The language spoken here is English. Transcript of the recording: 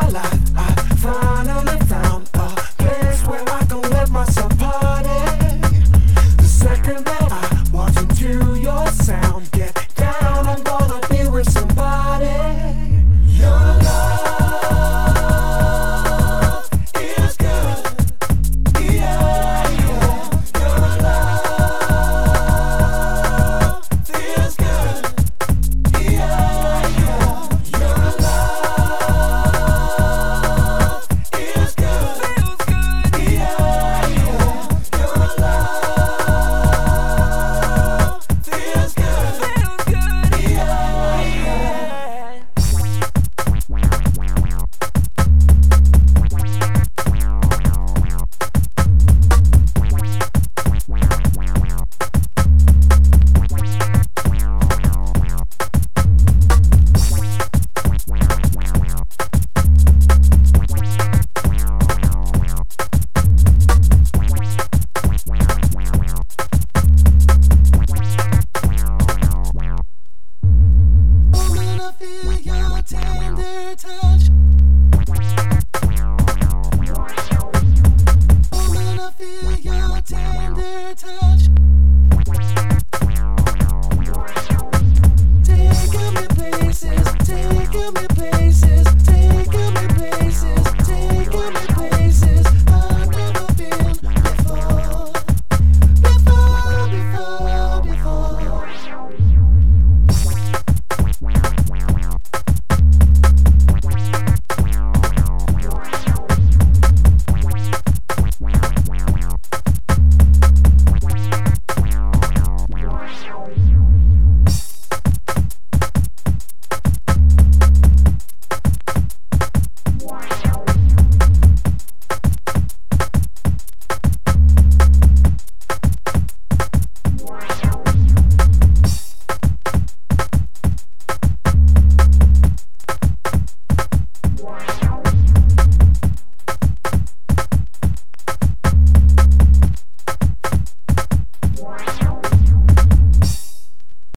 my life,